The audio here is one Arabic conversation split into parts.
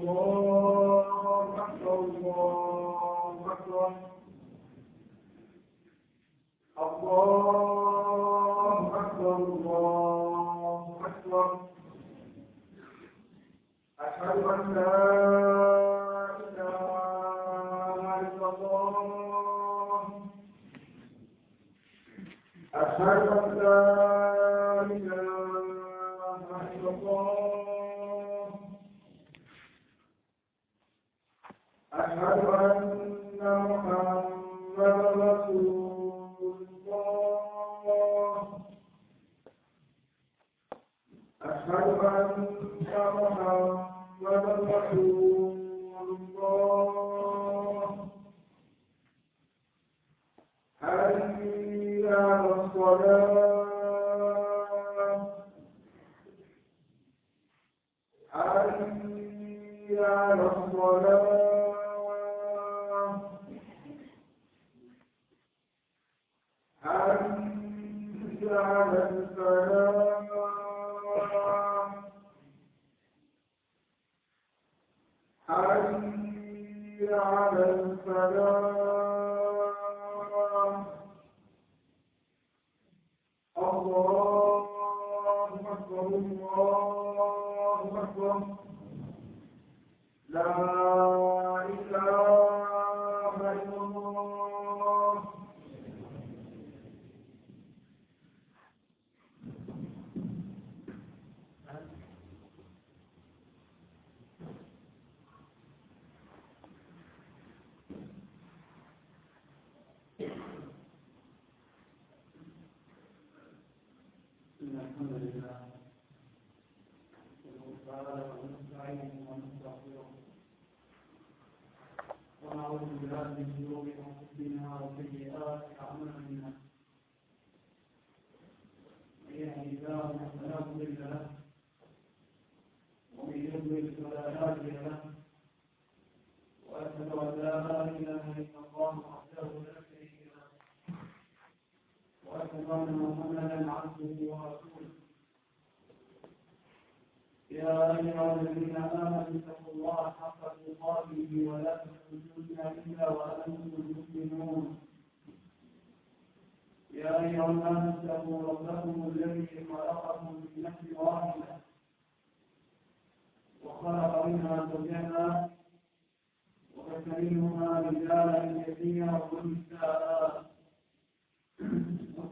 الله أكبر الله أكبر. على الصلاة حي على الفلاح حي على الفلاح الله أكبر الله أكبر لا إله إلا الله إن الحمد لله نحمده تعالى ونستعينه ونستغفره ونعوذ بالله من شرور أنفسنا وسيئات أعمالنا من يهده الله فلا مضل له ومن يضلل فلا هادي له وأشهد أن لا إله إلا الله وحده لا شريك له وأشهد أن محمدا عبده ورسوله يا أيها الذين آمنوا اتقوا الله حق تقاته ولا تموتن إلا وأنتم مسلمون يا أيها الناس اتقوا ربكم الذي خلقكم من نفس واحدة وخلق منها زوجها وبث منهما رجالا كثيرا ونساء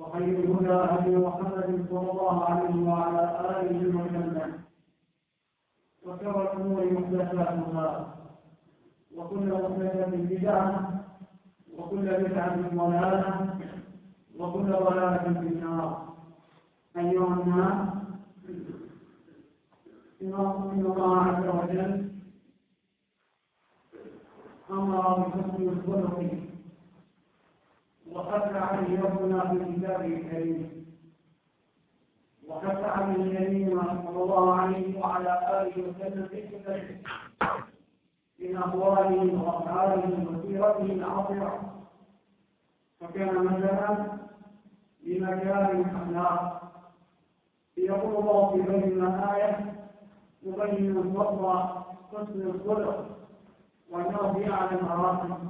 وخير الهدى هدي محمد صلى الله عليه وعلى آله وسلم. وشر الأمور محدثاتها. وكل محدثة بدعة. وكل بدعة ضلالة. وكل ضلالة في النار. أيها الناس إن الله عز وجل أمر بحسن الخلق. وحث عليه ربنا في كتابه الكريم. وحث عليه نبينا صلى الله عليه وعلى آله وسلم في كتابه من أقواله وأفعاله وسيرته العاطره فكان مثلا لمكارم الأخلاق. يقول الله في بين إيه مبين الفضل حسن الخلق وانه يعلم مراتب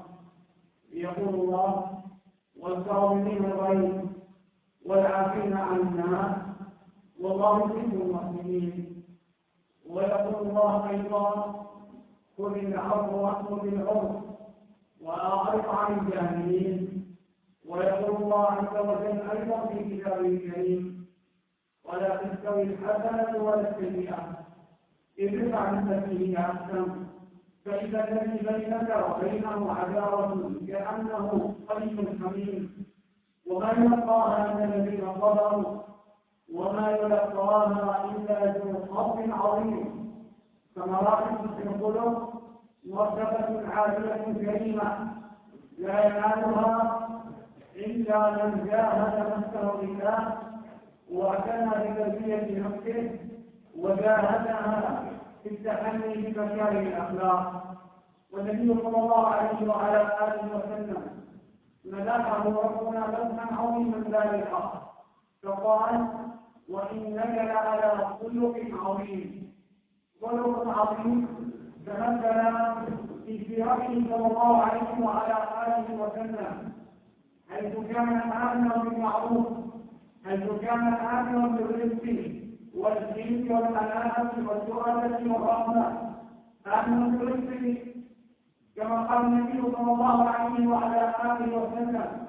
يقول الله والكاظمين الغيظ والعافين عن الناس والله يحب المحسنين ويقول الله أيضا خذ العفو واخذ بالعرف واعرض عن الجاهلين. ويقول الله عز وجل أيضا في كتابه الكريم ولا تستوي الحسنة ولا السيئة ادفع بالتي هي أحسن. فإذا الذي بينك وبينه عداوة كأنه قلب حميم. وما يلقاها إلا الذين صبروا. وما يلقاها إلا ذو حظ عظيم. ثمرات في القلوب مرتبة عالية كريمة. لا ينالها إلا من جاهد نفسه بالله واعتنى بتربية نفسه وجاهدها في التحلي بمكارم الأخلاق. والنبي صلى الله عليه وعلى آله وسلم مدحه ربنا مدحا عظيما ذلك فقال وإنك لعلى خلق عظيم. خلق عظيم تمثل في سيرته صلى الله عليه وعلى آله وسلم. حيث كان آمنا بالمعروف حيث كان آمنا بالرزق والدين والأمانة والسؤالة والرحمة. آمنا بالرزق كما قال النبي صلى الله عليه وعلى آله وسلم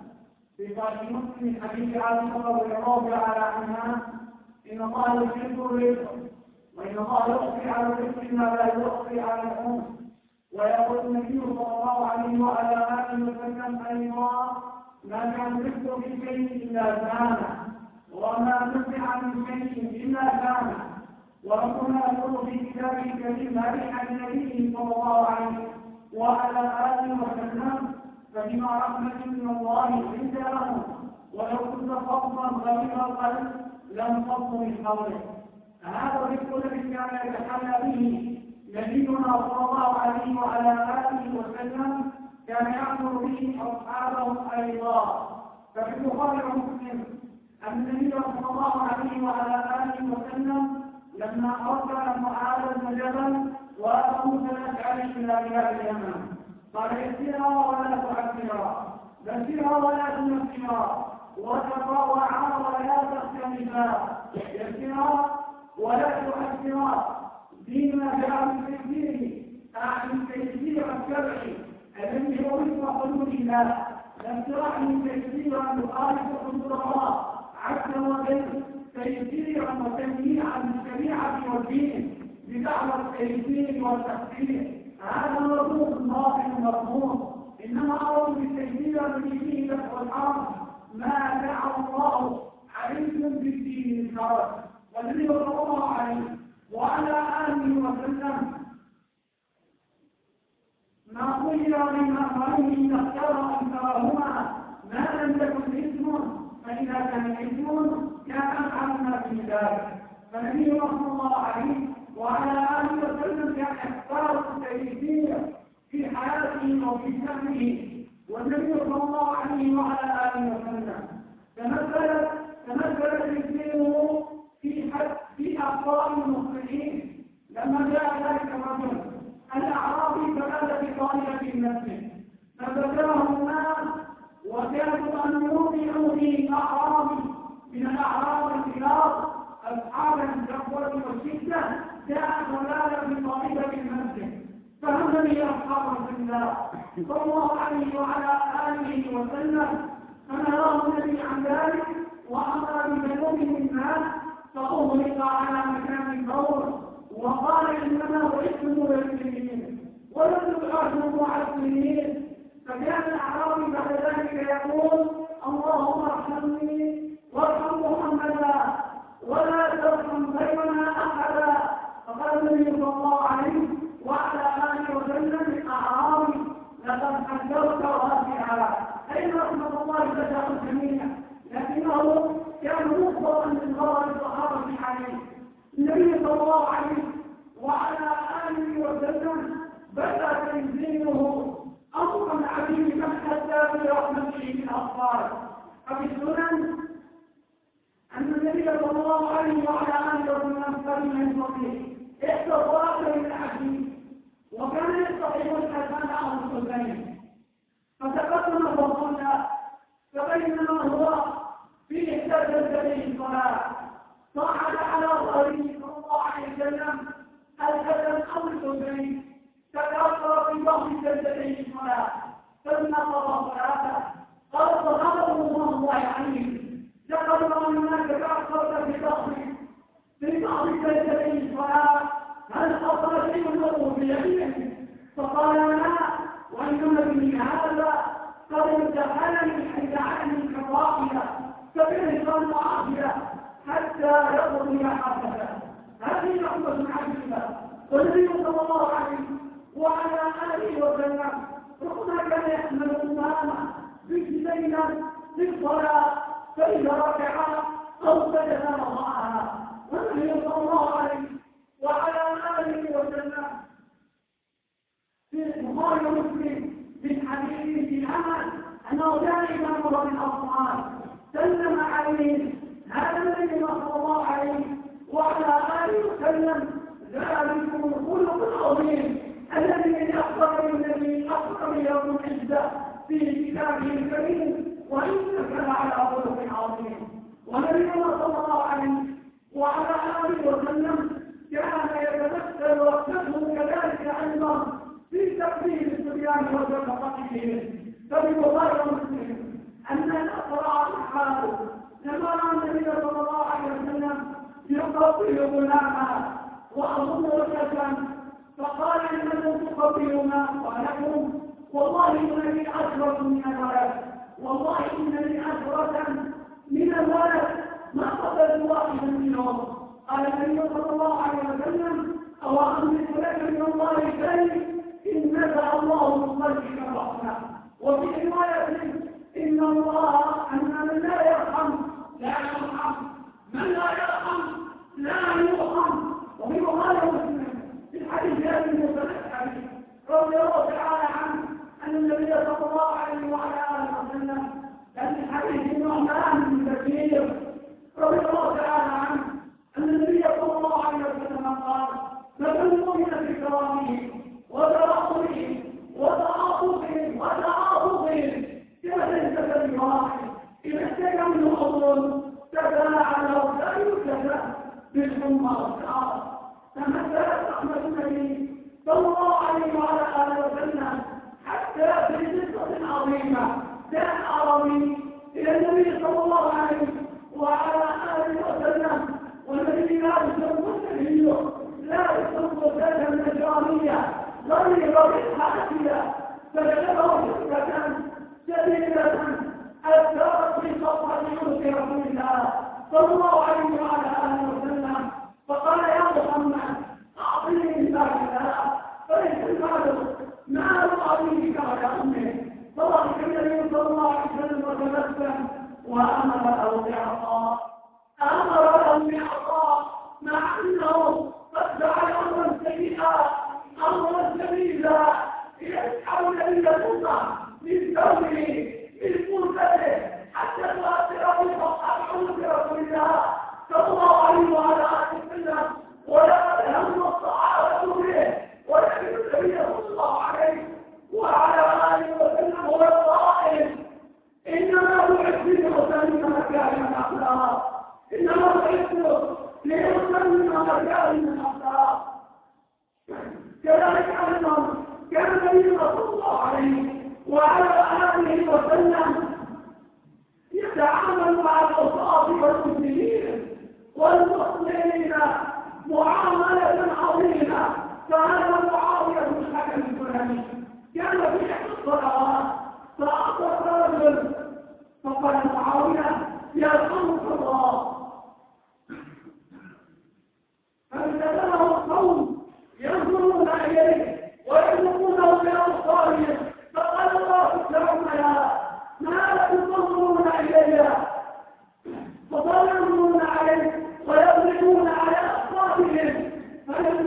في صحيح مسلم حديث عائشة رضي الله تعالى عنها إن الله يحب الرزق وإن الله يخفي على الرزق ما لا يخفي على الأم ويقول النبي صلى الله عليه وعلى آله وسلم أيضا ما كان الرزق في شيء إلا كان وما نفع من شيء إلا كان. وربنا يقول في كتابه الكريم هذه النبي صلى الله عليه وعلى آله وسلم فبما رحمة من الله لنت لهم ولو كنت فظا غليظ القلب لم فضوا من حولك هذا الرزق الذي كان يتحلى به نبينا صلى الله عليه وعلى آله وسلم كان يأمر به أصحابه أيضا. ففي البخاري ومسلم أن النبي صلى الله عليه وعلى آله وسلم لما أرسل معاذ بن جبل وأبو عليه إلى بلاد اليمن. قال يسيرا ولا تعسرا بشرا ولا تنفرا وتطوعا ولا تختلفا يسيرا ولا تؤثرا فيما جاء من تيسيره أعني التيسير الشرعي الذي هو وفق حدود الله لم ترعني تيسيرا يخالف حدود الله. عز وجل تيسيرا وتنميعا للشريعة والدين بدعوى التيسير والتخفيف هذا مرفوض باطل مرفوض إنما أقول بالتيسير فيه دفع الحرم ما دعا الله عليكم بالدين الحرج والذي صلى الله عليه وعلى آله وسلم. ما خير من امرين اختار انكرهما ما لم تكن اسم فإذا كان اسم كان افعل في ذلك. فالنبي صلى الله عليه وعلى آله وسلم كان إحساس التيسير في حياته وفي شأنه. والنبي صلى الله عليه وعلى آله وسلم تمثل تمثل تيسيره في حد في أخطاء المصلحين. لما جاء ذلك الرجل الأعرابي فبات في طالبة نفسه فذكره الناس وكانوا أن يوضعوا في أعرابي من الأعراب الخلاف أصحاب الجبوة والشدة جاء ضلالا من طريقة المسجد. فهمني أصحاب الله صلى الله عليه وعلى آله وسلم فنراه النبي عن ذلك وأمر بجنوبه الناس فأغلق على مكان الدور وقال إنما بعثتم للمسلمين ولم تبعثوا على المسلمين فكان ذلك يقول اللهم ارحمني وارحم محمدا ولا ترحم بيننا أحدا. فقال النبي صلى الله عليه وعلى اله وسلم الاعرابي لقد حذرت رافعا اين رحمه الله بدأ الجميع لكنه كان مخبرا من غرض الصحابه عليه النبي صلى الله عليه وعلى اله وسلم بدا تنزيله امرا عظيما حتى برحمته من الاطفال ففي السنن أن النبي صلى الله عليه وعلى آله وسلم قال من صحيح إحدى الظاهر من الحديث وكان يستطيع الحسن أو الحسين فتقدم فظن فبينما هو في إحدى جلسته الصلاة صعد على ظهره صلى الله عليه وسلم الحسن أو الحسين تكاثر في ظهر جلسته الصلاة ثم قضى صلاته قال صحابه الله عليه لقد رأيناك تأخرت في ضغط بعض سجدتي الصلاة هل حصل شيء له بيمينه؟ فقال لا وإنما به هذا قد ارتحلني حيث عني كراهية فبالإنسان عافية حتى يقضي حركته هذه رحمة عجيبة. والنبي صلى الله عليه وعلى آله وسلم ربما كان يحمل الأمامة رجلينا في الصلاة فإذا ركع أو سجد والنبي صلى الله عليه وعلى آله وسلم في البخاري ومسلم من حديث العمل أنه دائما مر بالأطفال سلم عليه هذا النبي صلى الله عليه وعلى آله وسلم. ذلكم الخلق العظيم الذي من أفضل يوم العزة في كتابه الكريم وإنك لعلى خلق عظيم ونبينا صلى الله عليه وعلى آله وسلم كان يتمثل وقته كذلك أيضا في تقديم الصبيان وشفقتهم فبالبخاري ومسلم أن الأقرع الحال لما رأى النبي صلى الله عليه وسلم يقبل غلاما وأظن رجلا فقال إنكم تقبلون ولكم والله إن لي عشرة من الولد والله إن لي عشرة من الولد ما قبلت واحدا منهم قال النبي صلى الله عليه وسلم أو أملك لك من الله شيء؟ إن نزع الله من قلبك الرحمة. وفي رواية إن الله أن من لا يرحم لا يرحم. من لا يرحم لا يرحم. وفي بخاري مسلم في الحديث ابي موسى الاشعري رضي الله تعالى عنه أن النبي صلى الله عليه وعلى آله وسلم كان حديث النعمان بن بشير رضي الله تعالى عنه أن النبي صلى الله عليه وسلم قال مثل المؤمن في كرامه وتراحمه وتعاطفه وتعاطفه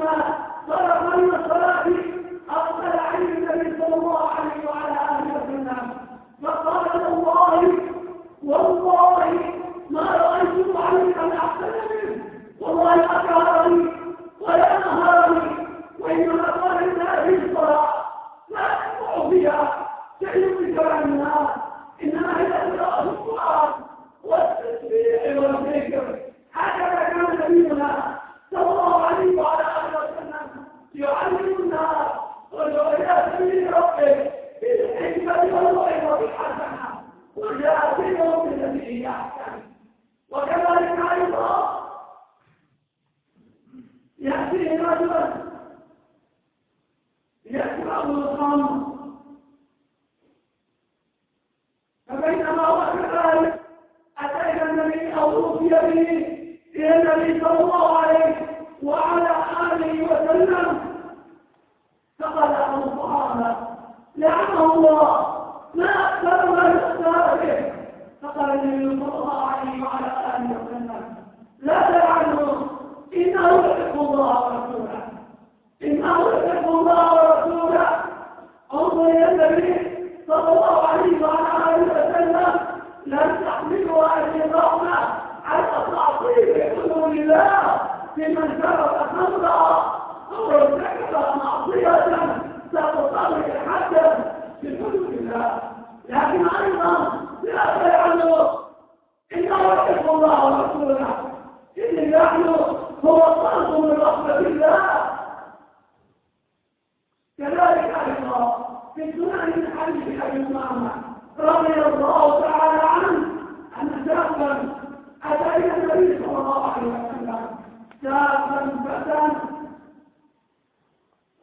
فلما رحمه الله. ما أكثر ما يختار فقال النبي صلى الله عليه وعلى آله وسلم لا تفعلوا إنه يحب الله ورسوله. إنه يحب الله ورسوله. أنظر إلى النبي صلى الله عليه وعلى آله وسلم لم تحملوا الرحمة على تعطيل حدود الله. لمن شرب خمرا أو ارتكب معصية ستطلق حدا في حدود الله لكن أيضا لا تجعلوا إنه يحب الله ورسوله إن نحن هو الطرد من رحمة الله كذلك أيضا في سنن من حديث أمامة رضي الله تعالى عنه أن شابا أتى إلى النبي صلى الله عليه وسلم شابا فتى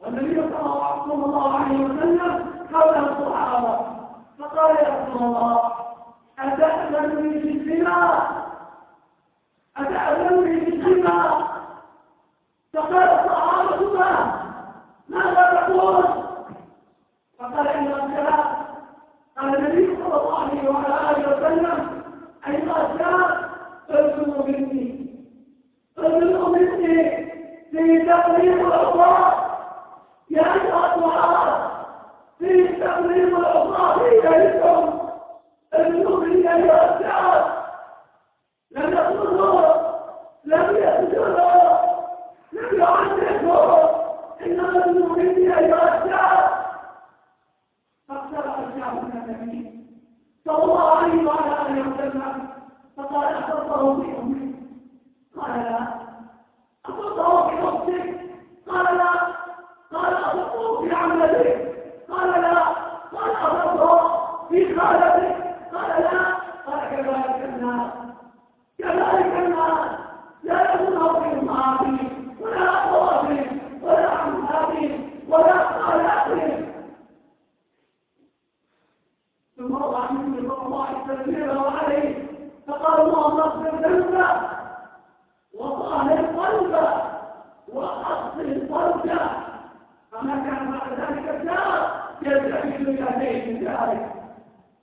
والنبي صلى الله عليه وسلم حوله الصحابة فقال يا رسول الله أتأذن في الزنا أتأذن في الزنا فقال الصحابة ما ماذا تقول؟ فقال إن الكلام. قال النبي صلى الله عليه وعلى آله وسلم أيها الشاب ارجو مني ارجو مني في تقريب الأوراق أيها الدعاء في تقريب الأوراق إليكم. أيها الشاب لم يقولوا لم يسجدوا لم يعذبوا إنما المؤمنين الشعب فاقترب الشعب النبي صلى الله عليه وسلم. فقال أخبره في قال لا أخبره في أختك قال لا عمتك قال لا قال أخبره في خالتك قال لا قال كذلك الناس كذلك الناس لا يكون في المعاصي ولا أخواتهم ولا عماتهم ولا خالاتهم ثم وضع مني صلى الله عليه وسلم عليه فقال اللهم اغفر ذنبه وطهر قلبه واصل فرجه فما كان بعد ذلك الدار يلتفت إلى بيت ذلك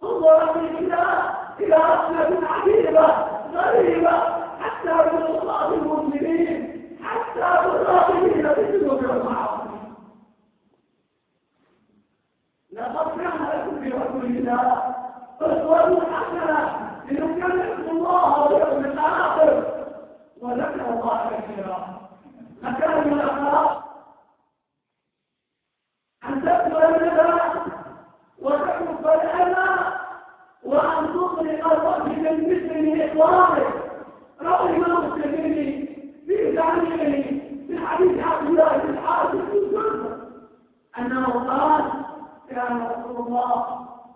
انظر إلى إلى رحمه عجيبه غريبه حتى بالله المسلمين حتى بالراغبين بالذنوب والمعاصي لقد كان لكم في رسول الله اسوه حسنه لنكلم الله واليوم الآخر وذكر الله كثيرا مكان من الاخلاق ان تقبل الندى وتحب الاذى وان تطلق الرجل من مثل اطلاقه روى الامام الترمذي في تعليمه في حديث عبد الله بن حارث بن سلمة أنه قال كان رسول الله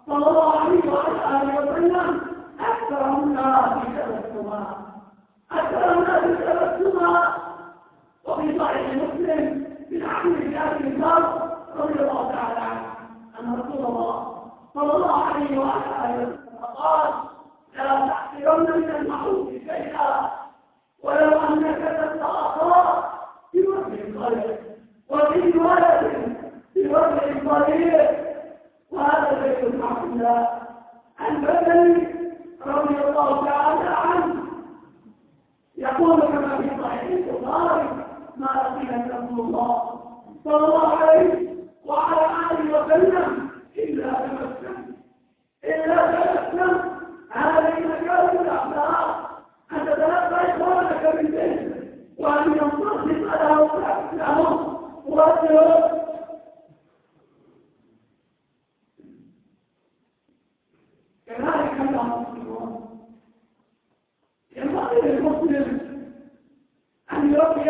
صلى الله عليه وعلى آله وسلم أكثر الناس تبسما أكثر الناس تبسما وفي صحيح مسلم في حديث أبي ذر رضي الله تعالى عنه أن رسول الله صلى الله عليه وعلى آله وسلم قال لا تحقرن من المعروف شيئا ولو أنك في وجه الخير وفي ولد في وجه الخير وهذا بيت الحمد لله. عن بدر رضي الله تعالى عنه. يقول كما في صحيح البخاري ما لقينا رسول الله صلى الله عليه وعلى آله وسلم إلا تبسم إلا تبسم هذه مكان الأخلاق. أن تتلقى إخوانك من ذهن وأن ينتصف له لهم وأن كذلك المسلمون ينبغي للمسلم أن يربي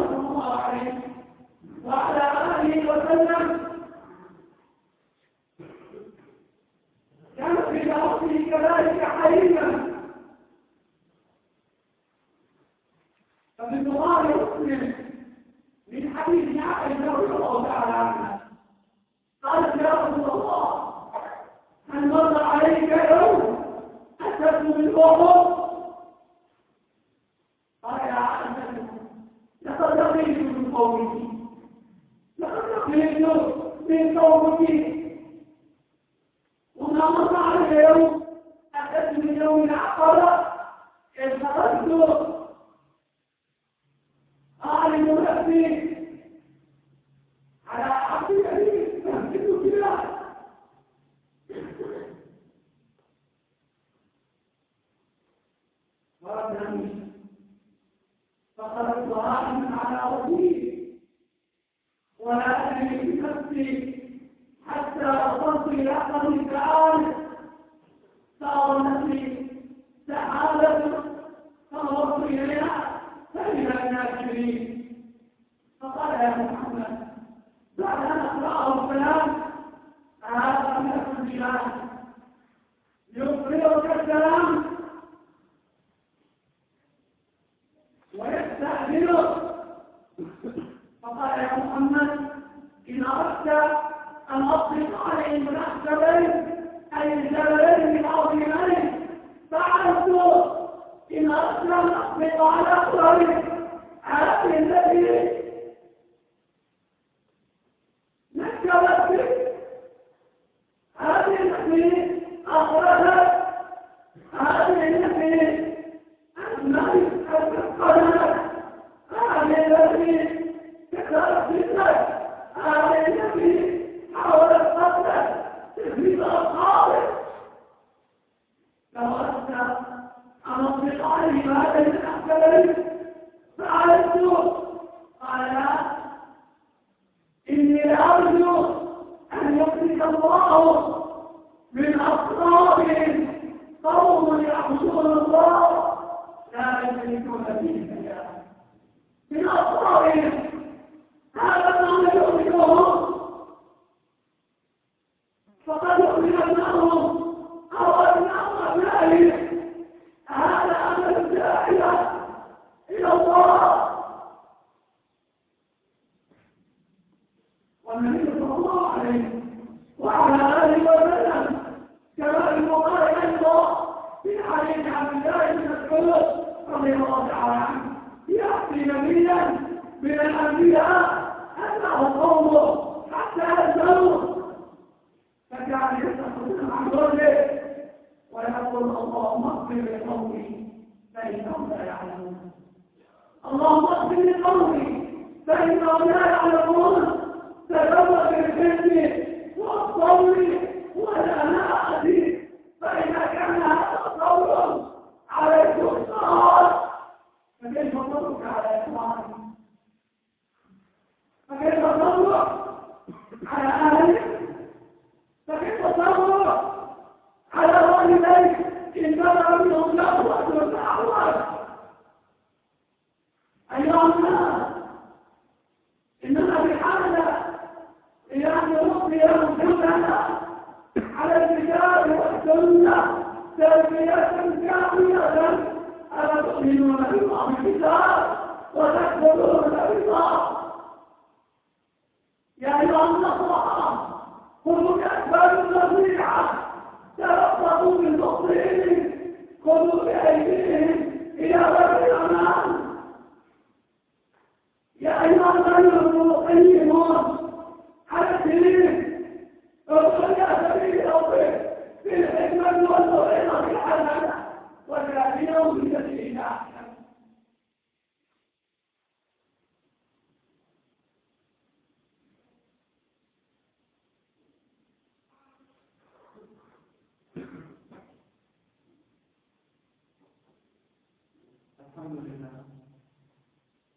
الحمد لله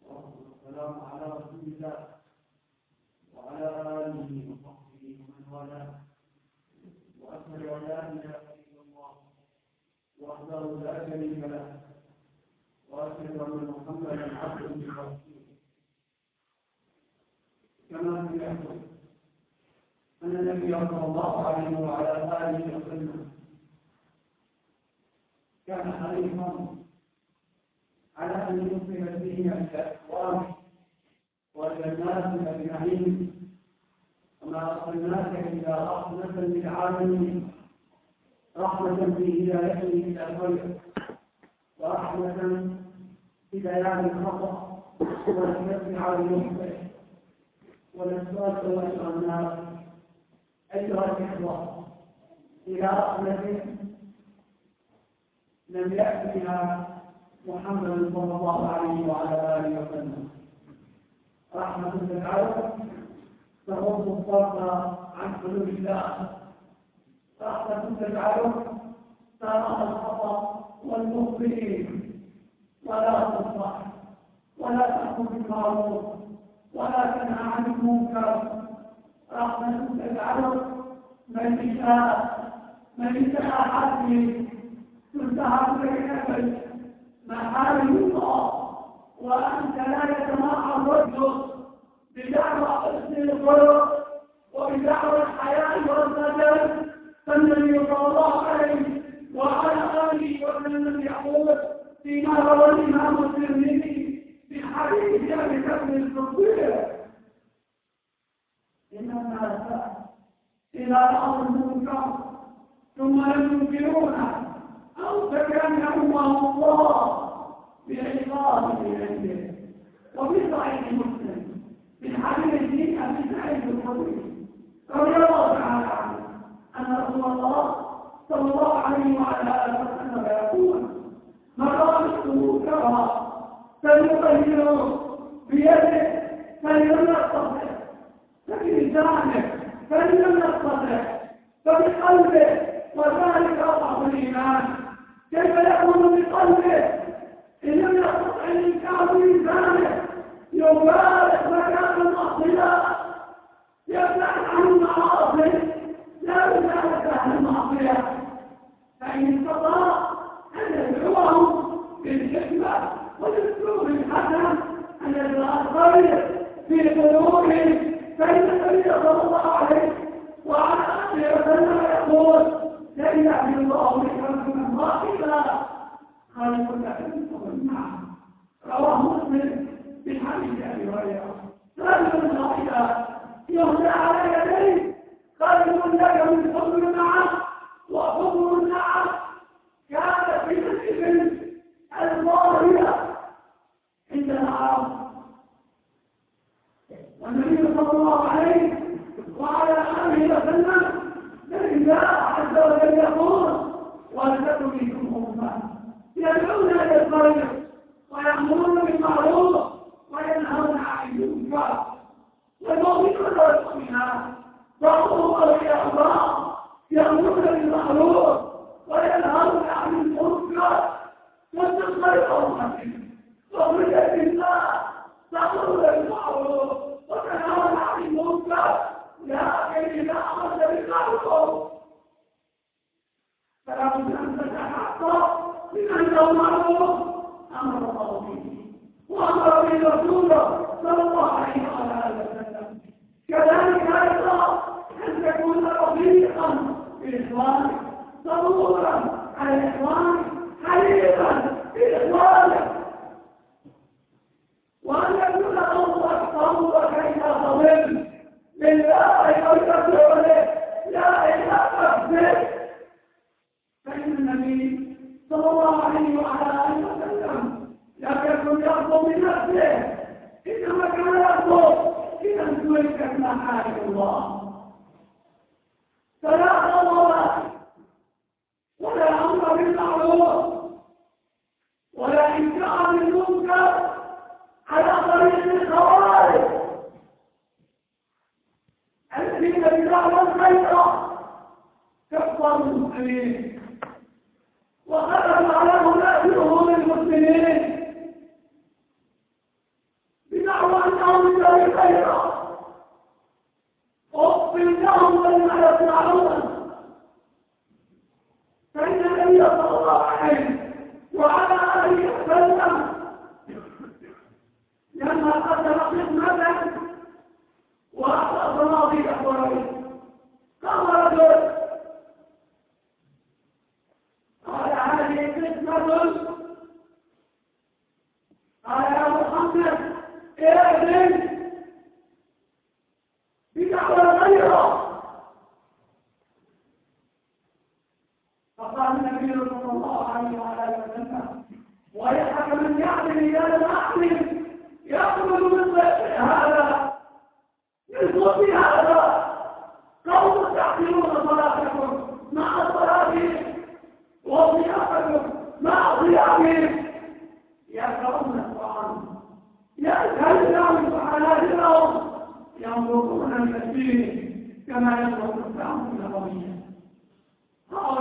والسلام على رسول الله وعلى آله وصحبه ومن والاه. وأشهد أن لا إله إلا الله وحده لا شريك له وأشهد أن محمدا عبده ورسوله. كما في يحكم أن النبي صلى الله عليه وعلى آله وسلم كان حريصا على أن إلى الإخوان وإلى الناس أجمعين. وما أرسلناك إلا رحمة للعالمين. رحمة في هدايته إلى الخير. ورحمة في بيان الخطأ والنفس على المخطئ والإسراف وأيها الناس أيها الإخوة إلى رحمة لم يأت بها محمد صلى الله عليه وعلى آله وسلم. رحمة للعالم تغض الطرف عن حدود الله. رحمة تجعلك ترى الخطأ والمخطئين ولا تصلح ولا تحكم بالمعروف. ولا تنهى عن المنكر. رحمة تجعلك من شاء من شاء حسبي تنتهى بينك محارم الله وأنت لا يتماعى الرجل بدعوى حسن الخلق وبدعوى الحياة والنجاة فالنبي صلى الله عليه وعلى آله وسلم يقول فيما روى الإمام الترمذي في حديث أبي بكر الصديق إن الناس إذا رأوا المنكر ثم لم ينكرونه تكلمهم الله بعقاب من عنده وفي صحيح مسلم من حديث أبي سعيد الخدري رضي الله تعالى عنه أن رسول الله صلى الله عليه وعلى آله وسلم يقول من رأى منكرا فليغيره بيده فلم يستطع فبلسانه يستطع فبقلبه وذلك أضعف الإيمان. كيف يكون بقلبه إن لم يستطع الإنكار بلسانه يبارك مكان المعصية يبحث عن المعاصي. لا يزال أهل المعصية. فإن استطاع أن يدعوهم بالحكمة والأسلوب الحسن يزرع الخير في قلوبهم فإن النبي صلى الله عليه وعلى آله وسلم يقول لن يأتي الله بحكم واحدا خالق لكم والنعم رواه مسلم من حديث أبي هريرة رجل واحدا يهدى على يديه خالق لك من فضل معه وحضر النعم كان في الإبل الظاهرة عند العرب والنبي صلى الله عليه وعلى آله وسلم لله عز وجل يقول أمة. يدعون إلى الخير ويأمرون بالمعروف وينهون عن المنكر. والمؤمنون والمؤمنات بعضهم أولياء يأمرون بالمعروف وينهون عن المنكر. وتخير أمتهم وهدى الله تأمرون بالمعروف وتنهون عن المنكر. لكن إذا أمرت بالمعروف فلا بد أن تتحقق من أنه معروف أمر الله به وأمر به رسوله صلى الله عليه وآله وسلم كذلك أيضا أن تكون رفيقا بإخوانك صبورا على إخوانك حليما بإخوانك وأن يكون قومك قومك إذا ضمن لله ويكفر لا إله إلا فإن النبي صلى الله عليه وعلى آله وسلم. لم يكن يرضى بنفسه إنما كان يرضى إذا تلكت محارم الله. فلا غضب. ولا أمر بالمعروف. ولا إنكار المنكر على طريق الخوارج. الذين بدعوى الخير. كفروا المسلمين وخرجوا على منافقهم المسلمين. بدعوى انهم لله خيرا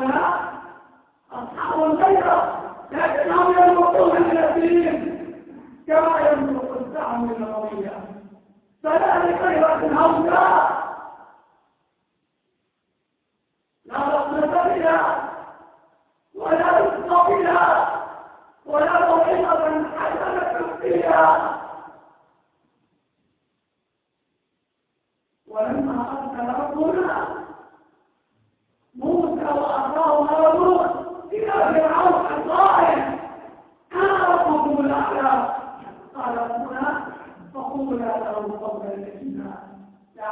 عنها أصحاب الغيرة لكنهم ينفقون من الدين كما ينفق الزعم من القضية فذلك غيرة هوجاء لا رحمة بها ولا رزق بها ولا موعظة حسنة فيها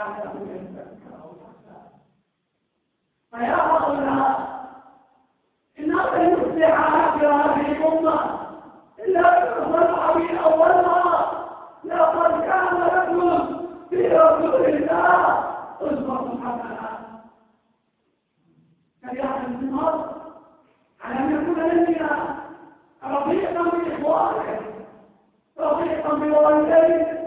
أعلم منك فيا هؤلاء إنها لن تصلح على هذه الأمة إلا بالأخوة من أولها لقد كان لكم في رسول الله أسوة حسنة فليعلم الناس على أن يكون لدينا رفيقا بإخوانه رفيقا بوالديه